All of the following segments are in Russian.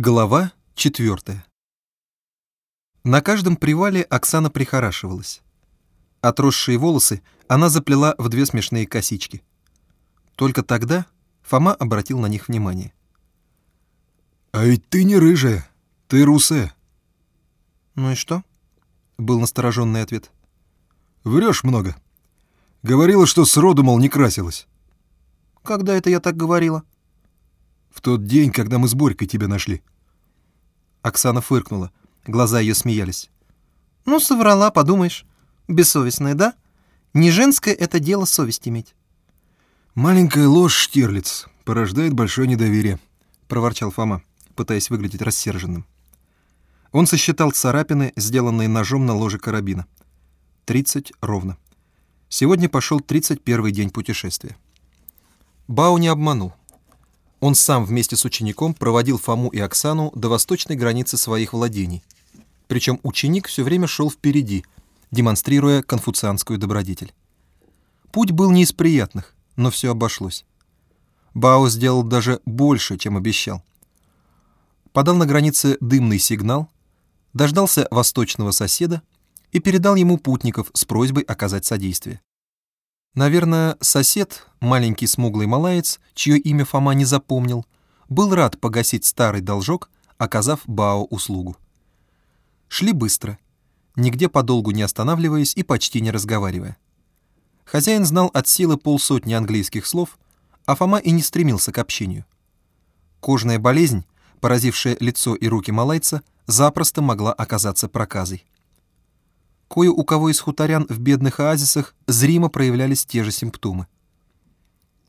Глава четвертая. На каждом привале Оксана прихорашивалась. Отросшие волосы она заплела в две смешные косички. Только тогда Фома обратил на них внимание. «А ведь ты не рыжая, ты русая». «Ну и что?» — был настороженный ответ. «Врешь много. Говорила, что сроду, мол, не красилась». «Когда это я так говорила?» В тот день, когда мы с Борькой тебя нашли. Оксана фыркнула. Глаза ее смеялись. Ну, соврала, подумаешь. Бессовестная, да? Не женское это дело совесть иметь. Маленькая ложь, Штирлиц, порождает большое недоверие, проворчал Фома, пытаясь выглядеть рассерженным. Он сосчитал царапины, сделанные ножом на ложе карабина. Тридцать ровно. Сегодня пошел тридцать первый день путешествия. Бау не обманул. Он сам вместе с учеником проводил Фому и Оксану до восточной границы своих владений. Причем ученик все время шел впереди, демонстрируя конфуцианскую добродетель. Путь был не из приятных, но все обошлось. Бао сделал даже больше, чем обещал. Подал на границе дымный сигнал, дождался восточного соседа и передал ему путников с просьбой оказать содействие. Наверное, сосед, маленький смуглый малаец, чье имя Фома не запомнил, был рад погасить старый должок, оказав Бао услугу. Шли быстро, нигде подолгу не останавливаясь и почти не разговаривая. Хозяин знал от силы полсотни английских слов, а Фома и не стремился к общению. Кожная болезнь, поразившая лицо и руки малайца, запросто могла оказаться проказой. Кое у кого из хуторян в бедных оазисах зримо проявлялись те же симптомы.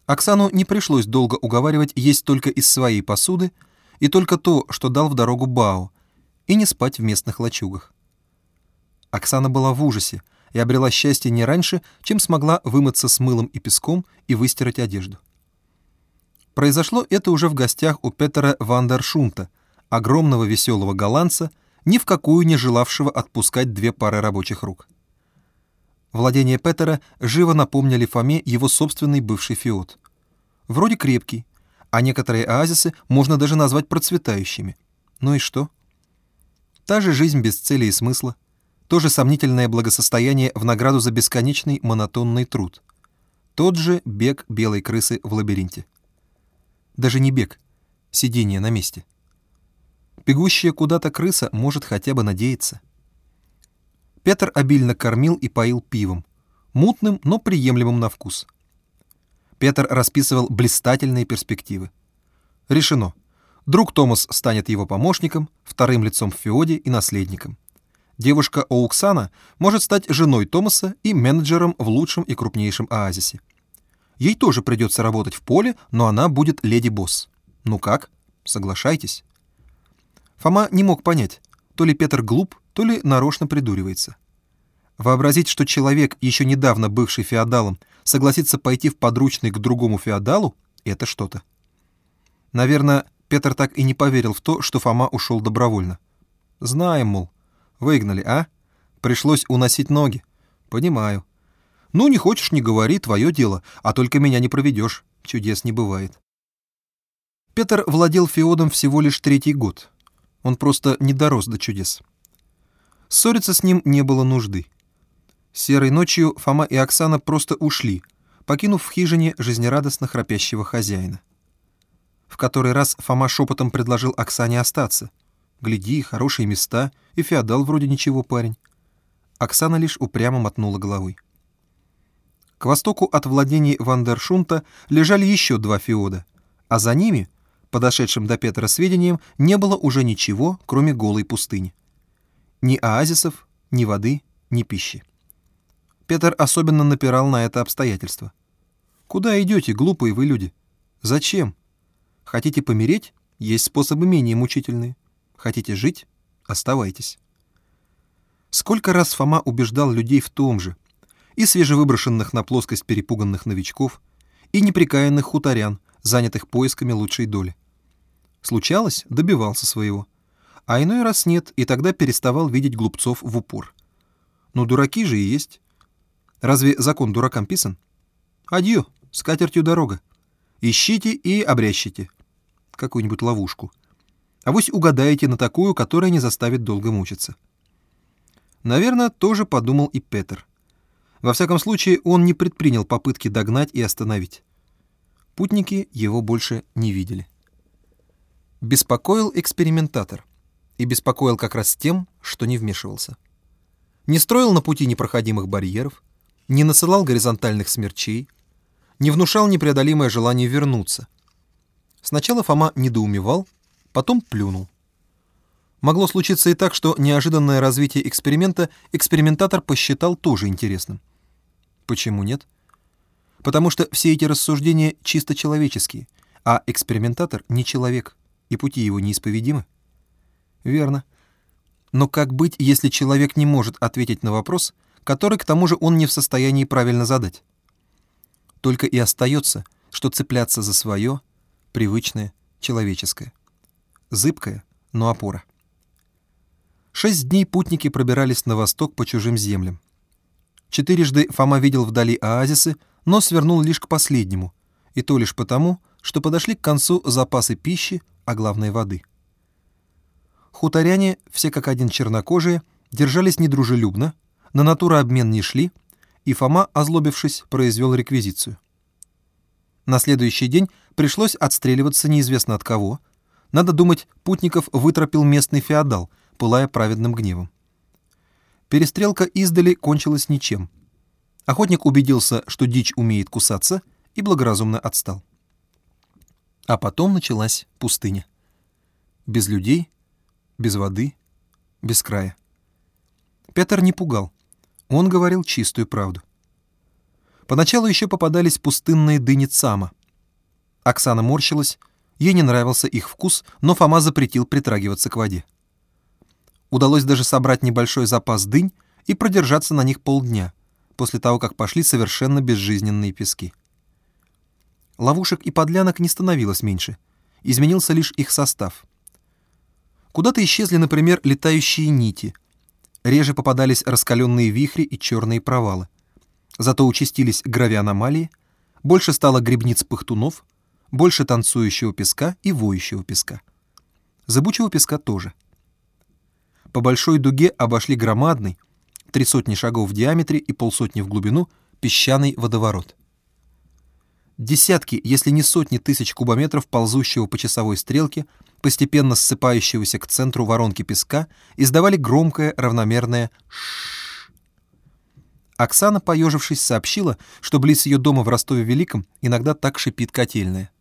Оксану не пришлось долго уговаривать есть только из своей посуды и только то, что дал в дорогу Бао, и не спать в местных лачугах. Оксана была в ужасе и обрела счастье не раньше, чем смогла вымыться с мылом и песком и выстирать одежду. Произошло это уже в гостях у Петера Вандершунта, огромного веселого голландца, ни в какую не желавшего отпускать две пары рабочих рук. Владения Петера живо напомнили Фоме его собственный бывший фиот. Вроде крепкий, а некоторые оазисы можно даже назвать процветающими. Ну и что? Та же жизнь без цели и смысла, то же сомнительное благосостояние в награду за бесконечный монотонный труд, тот же бег белой крысы в лабиринте. Даже не бег, сидение на месте. Бегущая куда-то крыса может хотя бы надеяться. Петр обильно кормил и поил пивом, мутным, но приемлемым на вкус. Петр расписывал блистательные перспективы. Решено. Друг Томас станет его помощником, вторым лицом в Феоде и наследником. Девушка Оуксана может стать женой Томаса и менеджером в лучшем и крупнейшем оазисе. Ей тоже придется работать в поле, но она будет леди-босс. Ну как? Соглашайтесь. Фома не мог понять, то ли Петр глуп, то ли нарочно придуривается. Вообразить, что человек, еще недавно бывший феодалом, согласится пойти в подручный к другому феодалу — это что-то. Наверное, Петр так и не поверил в то, что Фома ушел добровольно. Знаем, мол, выгнали, а? Пришлось уносить ноги. Понимаю. Ну, не хочешь, не говори, твое дело, а только меня не проведешь. Чудес не бывает. Петр владел феодом всего лишь третий год — он просто не дорос до чудес. Ссориться с ним не было нужды. Серой ночью Фома и Оксана просто ушли, покинув в хижине жизнерадостно храпящего хозяина. В который раз Фома шепотом предложил Оксане остаться. «Гляди, хорошие места, и феодал вроде ничего парень». Оксана лишь упрямо мотнула головой. К востоку от владений Вандершунта лежали еще два феода, а за ними — подошедшим до Петра сведениям, не было уже ничего, кроме голой пустыни. Ни оазисов, ни воды, ни пищи. Петр особенно напирал на это обстоятельство. «Куда идете, глупые вы люди? Зачем? Хотите помереть? Есть способы менее мучительные. Хотите жить? Оставайтесь». Сколько раз Фома убеждал людей в том же, и свежевыброшенных на плоскость перепуганных новичков, и неприкаянных хуторян, занятых поисками лучшей доли. Случалось, добивался своего. А иной раз нет, и тогда переставал видеть глупцов в упор. Ну, дураки же и есть. Разве закон дуракам писан? Адью, с катертью дорога. Ищите и обрящите. Какую-нибудь ловушку. А вось угадаете на такую, которая не заставит долго мучиться. Наверное, тоже подумал и Петер. Во всяком случае, он не предпринял попытки догнать и остановить. Путники его больше не видели. Беспокоил экспериментатор. И беспокоил как раз тем, что не вмешивался. Не строил на пути непроходимых барьеров, не насылал горизонтальных смерчей, не внушал непреодолимое желание вернуться. Сначала Фома недоумевал, потом плюнул. Могло случиться и так, что неожиданное развитие эксперимента экспериментатор посчитал тоже интересным. Почему нет? Потому что все эти рассуждения чисто человеческие, а экспериментатор не человек, и пути его неисповедимы. Верно. Но как быть, если человек не может ответить на вопрос, который к тому же он не в состоянии правильно задать? Только и остается, что цепляться за свое, привычное, человеческое. Зыбкое, но опора. Шесть дней путники пробирались на восток по чужим землям. Четырежды Фома видел вдали оазисы, но свернул лишь к последнему, и то лишь потому, что подошли к концу запасы пищи, а главное воды. Хуторяне, все как один чернокожие, держались недружелюбно, на натурообмен не шли, и Фома, озлобившись, произвел реквизицию. На следующий день пришлось отстреливаться неизвестно от кого. Надо думать, путников вытропил местный феодал, пылая праведным гневом. Перестрелка издали кончилась ничем. Охотник убедился, что дичь умеет кусаться, и благоразумно отстал. А потом началась пустыня. Без людей, без воды, без края. Петр не пугал. Он говорил чистую правду. Поначалу еще попадались пустынные дыни Цама. Оксана морщилась, ей не нравился их вкус, но Фома запретил притрагиваться к воде. Удалось даже собрать небольшой запас дынь и продержаться на них полдня, после того, как пошли совершенно безжизненные пески. Ловушек и подлянок не становилось меньше, изменился лишь их состав. Куда-то исчезли, например, летающие нити, реже попадались раскаленные вихри и черные провалы. Зато участились гравианомалии, больше стало грибниц-пыхтунов, больше танцующего песка и воющего песка. Зыбучего песка тоже — по большой дуге обошли громадный, три сотни шагов в диаметре и полсотни в глубину, песчаный водоворот. Десятки, если не сотни тысяч кубометров ползущего по часовой стрелке, постепенно ссыпающегося к центру воронки песка, издавали громкое равномерное «шшш». Оксана, поежившись, сообщила, что близ ее дома в Ростове-Великом иногда так шипит котельная.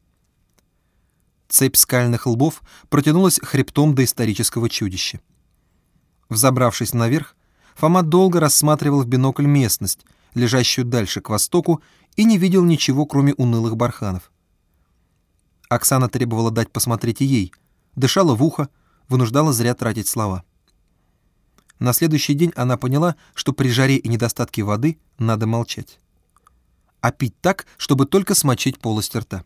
Цепь скальных лбов протянулась хребтом до исторического чудища. Взобравшись наверх, Фома долго рассматривал в бинокль местность, лежащую дальше к востоку, и не видел ничего, кроме унылых барханов. Оксана требовала дать посмотреть и ей, дышала в ухо, вынуждала зря тратить слова. На следующий день она поняла, что при жаре и недостатке воды надо молчать. А пить так, чтобы только смочить полость рта.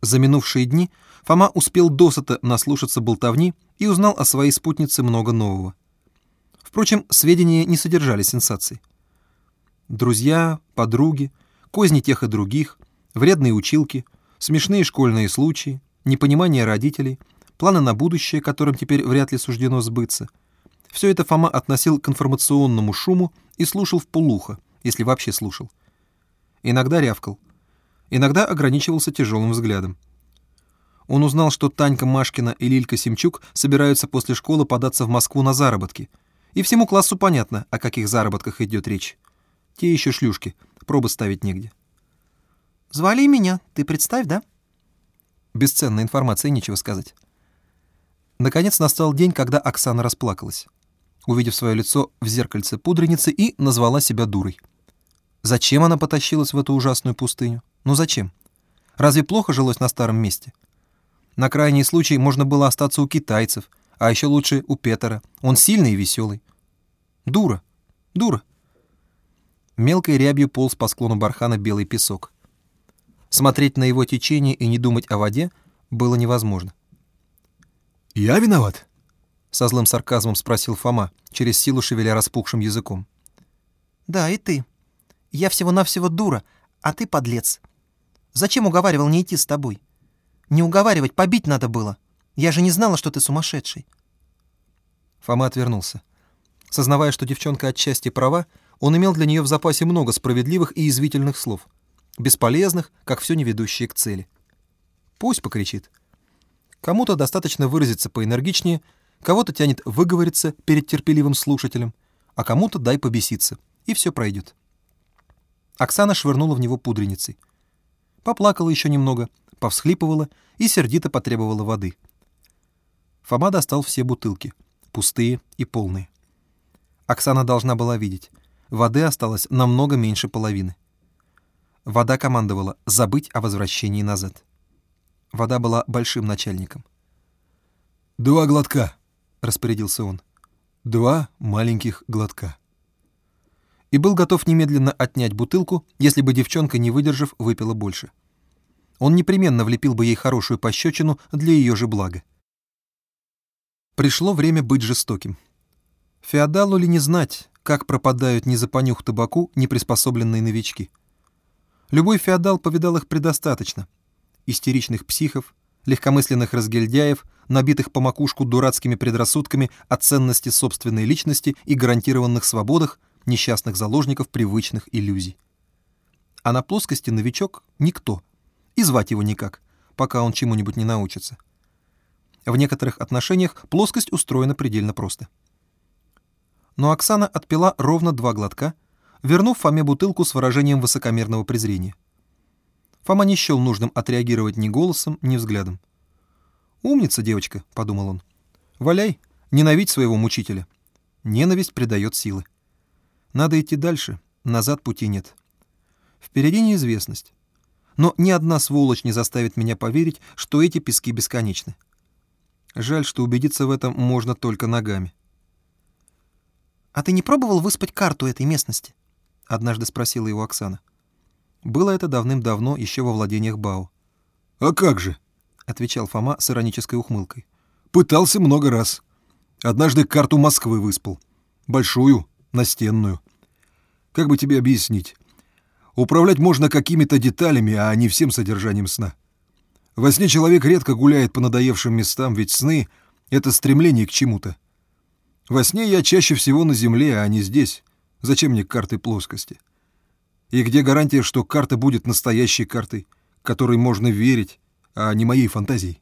За минувшие дни Фома успел досыта наслушаться болтовни и узнал о своей спутнице много нового. Впрочем, сведения не содержали сенсаций. Друзья, подруги, козни тех и других, вредные училки, смешные школьные случаи, непонимание родителей, планы на будущее, которым теперь вряд ли суждено сбыться. Все это Фома относил к информационному шуму и слушал в полухо, если вообще слушал. Иногда рявкал, иногда ограничивался тяжелым взглядом. Он узнал, что Танька Машкина и Лилька Семчук собираются после школы податься в Москву на заработки. И всему классу понятно, о каких заработках идет речь. Те еще шлюшки, пробы ставить негде. «Звали меня, ты представь, да?» Бесценная информация, нечего сказать. Наконец настал день, когда Оксана расплакалась, увидев свое лицо в зеркальце пудреницы и назвала себя дурой. Зачем она потащилась в эту ужасную пустыню? Ну зачем? Разве плохо жилось на старом месте? — на крайний случай можно было остаться у китайцев, а еще лучше у Петера. Он сильный и веселый. Дура, дура. Мелкой рябью полз по склону бархана белый песок. Смотреть на его течение и не думать о воде было невозможно. «Я виноват?» — со злым сарказмом спросил Фома, через силу шевеля распухшим языком. «Да, и ты. Я всего-навсего дура, а ты подлец. Зачем уговаривал не идти с тобой? Не уговаривать, побить надо было. Я же не знала, что ты сумасшедший. Фома отвернулся. Сознавая, что девчонка отчасти права, он имел для нее в запасе много справедливых и извительных слов, бесполезных, как все не ведущие к цели. Пусть покричит. Кому-то достаточно выразиться поэнергичнее, кого-то тянет выговориться перед терпеливым слушателем, а кому-то дай побеситься, и все пройдет. Оксана швырнула в него пудреницей. Поплакала еще немного, повсхлипывала и сердито потребовала воды. Фома достал все бутылки, пустые и полные. Оксана должна была видеть. Воды осталось намного меньше половины. Вода командовала забыть о возвращении назад. Вода была большим начальником. «Два глотка», — распорядился он. «Два маленьких глотка». И был готов немедленно отнять бутылку, если бы девчонка, не выдержав, выпила больше. Он непременно влепил бы ей хорошую пощечину для ее же блага. Пришло время быть жестоким. Феодалу ли не знать, как пропадают не за понюх табаку неприспособленные новички? Любой феодал повидал их предостаточно. Истеричных психов, легкомысленных разгильдяев, набитых по макушку дурацкими предрассудками о ценности собственной личности и гарантированных свободах, несчастных заложников привычных иллюзий. А на плоскости новичок — никто, и звать его никак, пока он чему-нибудь не научится. В некоторых отношениях плоскость устроена предельно просто — но Оксана отпила ровно два глотка, вернув Фоме бутылку с выражением высокомерного презрения. Фома не счел нужным отреагировать ни голосом, ни взглядом. «Умница, девочка», — подумал он. «Валяй, ненавидь своего мучителя. Ненависть придает силы. Надо идти дальше, назад пути нет. Впереди неизвестность. Но ни одна сволочь не заставит меня поверить, что эти пески бесконечны. Жаль, что убедиться в этом можно только ногами. «А ты не пробовал выспать карту этой местности?» — однажды спросила его Оксана. Было это давным-давно, еще во владениях Бао. «А как же?» — отвечал Фома с иронической ухмылкой. «Пытался много раз. Однажды карту Москвы выспал. Большую, настенную. Как бы тебе объяснить? Управлять можно какими-то деталями, а не всем содержанием сна. Во сне человек редко гуляет по надоевшим местам, ведь сны — это стремление к чему-то. Во сне я чаще всего на Земле, а не здесь. Зачем мне карты плоскости? И где гарантия, что карта будет настоящей картой, которой можно верить, а не моей фантазией?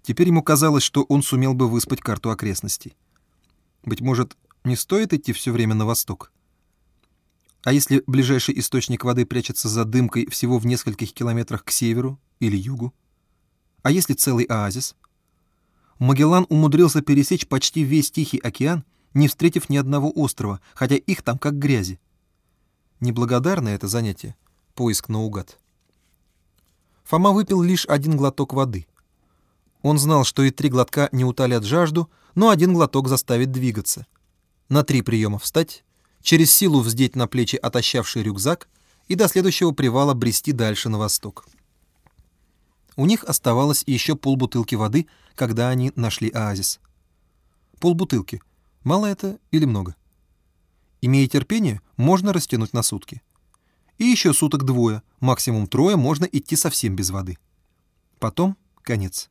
Теперь ему казалось, что он сумел бы выспать карту окрестностей. Быть может, не стоит идти все время на восток? А если ближайший источник воды прячется за дымкой всего в нескольких километрах к северу или югу? А если целый оазис — Магеллан умудрился пересечь почти весь Тихий океан, не встретив ни одного острова, хотя их там как грязи. Неблагодарное это занятие — поиск наугад. Фома выпил лишь один глоток воды. Он знал, что и три глотка не утолят жажду, но один глоток заставит двигаться. На три приема встать, через силу вздеть на плечи отощавший рюкзак и до следующего привала брести дальше на восток. У них оставалось еще полбутылки воды, когда они нашли оазис. Полбутылки. Мало это или много? Имея терпение, можно растянуть на сутки. И еще суток двое, максимум трое, можно идти совсем без воды. Потом конец.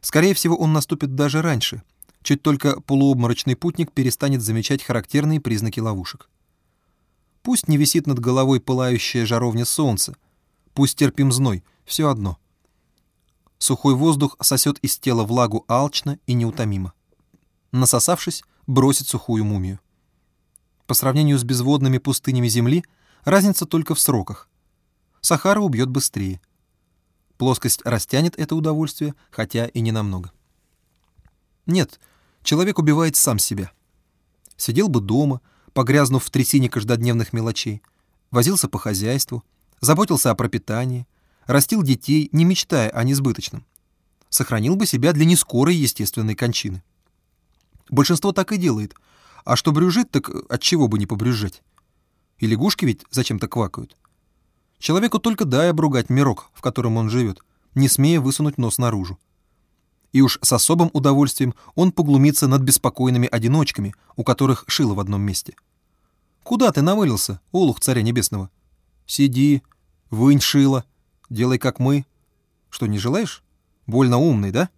Скорее всего, он наступит даже раньше, чуть только полуобморочный путник перестанет замечать характерные признаки ловушек. Пусть не висит над головой пылающая жаровня солнца, пусть терпим зной, все одно — Сухой воздух сосет из тела влагу алчно и неутомимо. Насосавшись, бросит сухую мумию. По сравнению с безводными пустынями Земли, разница только в сроках. Сахара убьет быстрее. Плоскость растянет это удовольствие, хотя и не намного. Нет, человек убивает сам себя. Сидел бы дома, погрязнув в трясине каждодневных мелочей, возился по хозяйству, заботился о пропитании, растил детей, не мечтая о несбыточном. Сохранил бы себя для нескорой естественной кончины. Большинство так и делает. А что брюжит, так от чего бы не побрюзжать? И лягушки ведь зачем-то квакают. Человеку только дай обругать мирок, в котором он живет, не смея высунуть нос наружу. И уж с особым удовольствием он поглумится над беспокойными одиночками, у которых шило в одном месте. Куда ты навылился, олух царя небесного? Сиди, вынь шило, Делай, как мы. Что, не желаешь? Больно умный, да?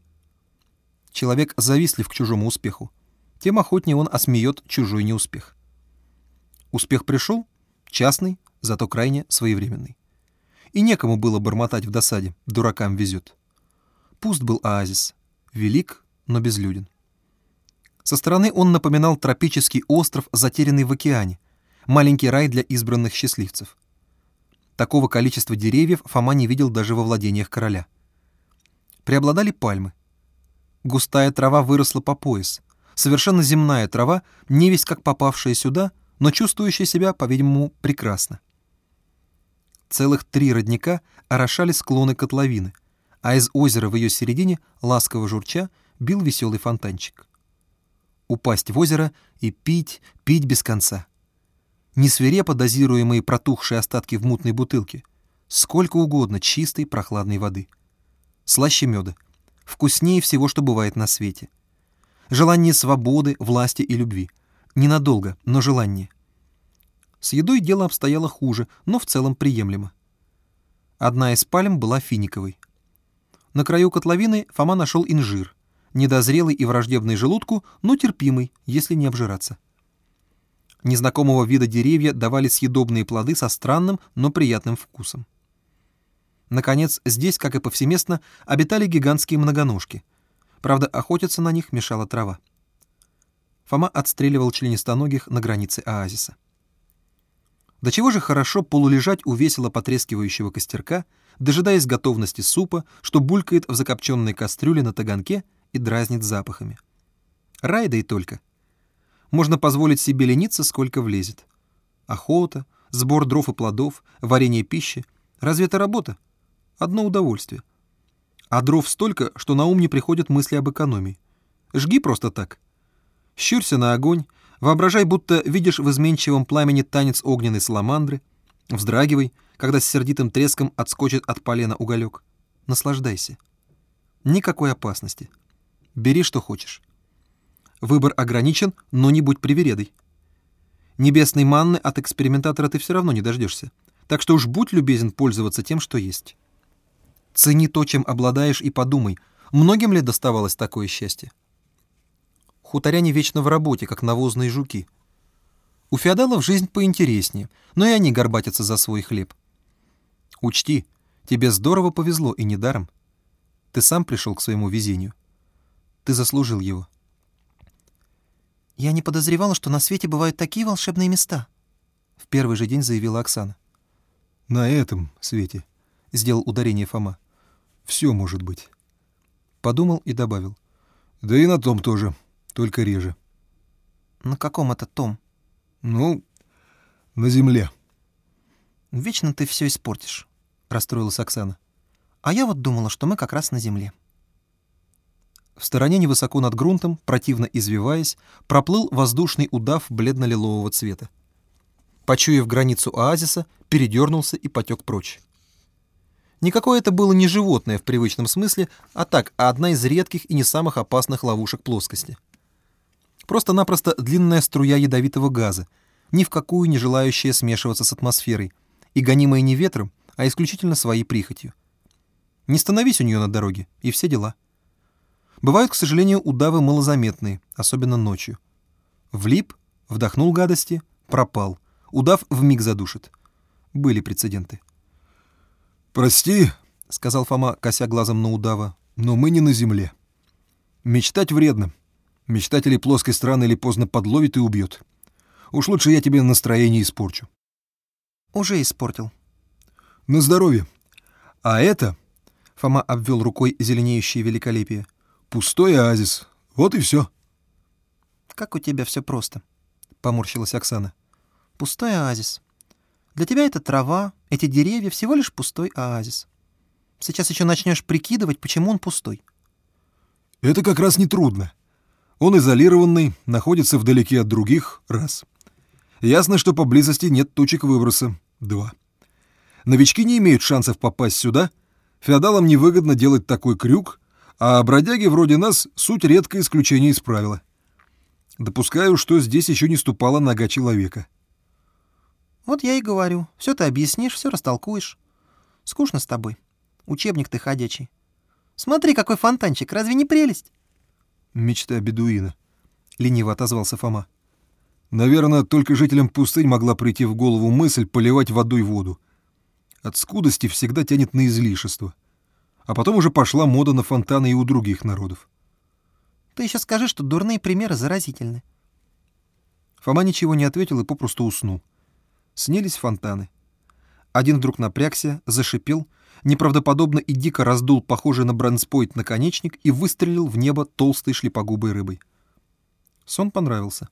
Человек завистлив к чужому успеху. Тем охотнее он осмеет чужой неуспех. Успех пришел, частный, зато крайне своевременный. И некому было бормотать в досаде, дуракам везет. Пуст был оазис, велик, но безлюден. Со стороны он напоминал тропический остров, затерянный в океане, маленький рай для избранных счастливцев. Такого количества деревьев Фома не видел даже во владениях короля. Преобладали пальмы. Густая трава выросла по пояс. Совершенно земная трава, не весь как попавшая сюда, но чувствующая себя, по-видимому, прекрасно. Целых три родника орошали склоны котловины, а из озера в ее середине, ласково журча, бил веселый фонтанчик. Упасть в озеро и пить, пить без конца. Не свирепо дозируемые протухшие остатки в мутной бутылке, сколько угодно чистой прохладной воды. Слаще меда, вкуснее всего, что бывает на свете. Желание свободы, власти и любви. Ненадолго, но желание. С едой дело обстояло хуже, но в целом приемлемо. Одна из пальм была финиковой. На краю котловины Фома нашел инжир, недозрелый и враждебный желудку, но терпимый, если не обжираться. Незнакомого вида деревья давали съедобные плоды со странным, но приятным вкусом. Наконец, здесь, как и повсеместно, обитали гигантские многоножки. Правда, охотиться на них мешала трава. Фома отстреливал членистоногих на границе оазиса. До чего же хорошо полулежать у весело потрескивающего костерка, дожидаясь готовности супа, что булькает в закопченной кастрюле на таганке и дразнит запахами. Рай да и только — можно позволить себе лениться, сколько влезет. Охота, сбор дров и плодов, варенье пищи. Разве это работа? Одно удовольствие. А дров столько, что на ум не приходят мысли об экономии. Жги просто так. Щурься на огонь, воображай, будто видишь в изменчивом пламени танец огненной саламандры, вздрагивай, когда с сердитым треском отскочит от полена уголек. Наслаждайся. Никакой опасности. Бери, что хочешь. Выбор ограничен, но не будь привередой. Небесной манны от экспериментатора ты все равно не дождешься. Так что уж будь любезен пользоваться тем, что есть. Цени то, чем обладаешь, и подумай, многим ли доставалось такое счастье? Хуторяне вечно в работе, как навозные жуки. У феодалов жизнь поинтереснее, но и они горбатятся за свой хлеб. Учти, тебе здорово повезло и недаром. Ты сам пришел к своему везению. Ты заслужил его. «Я не подозревала, что на свете бывают такие волшебные места», — в первый же день заявила Оксана. «На этом свете», — сделал ударение Фома. «Все может быть». Подумал и добавил. «Да и на том тоже, только реже». «На каком это том?» «Ну, на земле». «Вечно ты все испортишь», — расстроилась Оксана. «А я вот думала, что мы как раз на земле». В стороне невысоко над грунтом, противно извиваясь, проплыл воздушный удав бледно-лилового цвета. Почуяв границу оазиса, передернулся и потек прочь. Никакое это было не животное в привычном смысле, а так, одна из редких и не самых опасных ловушек плоскости. Просто-напросто длинная струя ядовитого газа, ни в какую не желающая смешиваться с атмосферой, и гонимая не ветром, а исключительно своей прихотью. Не становись у нее на дороге, и все дела. Бывают, к сожалению, удавы малозаметные, особенно ночью. Влип, вдохнул гадости, пропал. Удав вмиг задушит. Были прецеденты. «Прости», — сказал Фома, кося глазом на удава, — «но мы не на земле. Мечтать вредно. Мечтателей плоской страны или поздно подловит и убьет. Уж лучше я тебе настроение испорчу». «Уже испортил». «На здоровье. А это...» — Фома обвел рукой зеленеющее великолепие — Пустой оазис. Вот и все. Как у тебя все просто, поморщилась Оксана. Пустой оазис. Для тебя это трава, эти деревья всего лишь пустой оазис. Сейчас еще начнешь прикидывать, почему он пустой. Это как раз не трудно. Он изолированный, находится вдалеке от других — раз. Ясно, что поблизости нет точек выброса — два. Новички не имеют шансов попасть сюда. Феодалам невыгодно делать такой крюк, а бродяги вроде нас — суть редкое исключение из правила. Допускаю, что здесь еще не ступала нога человека. Вот я и говорю. Все ты объяснишь, все растолкуешь. Скучно с тобой. Учебник ты ходячий. Смотри, какой фонтанчик, разве не прелесть? Мечта бедуина. Лениво отозвался Фома. Наверное, только жителям пустынь могла прийти в голову мысль поливать водой воду. От скудости всегда тянет на излишество. А потом уже пошла мода на фонтаны и у других народов. Ты еще скажи, что дурные примеры заразительны. Фома ничего не ответил и попросту уснул. Снились фонтаны. Один вдруг напрягся, зашипел, неправдоподобно и дико раздул похожий на бронспойт наконечник и выстрелил в небо толстой шлепогубой рыбой. Сон понравился.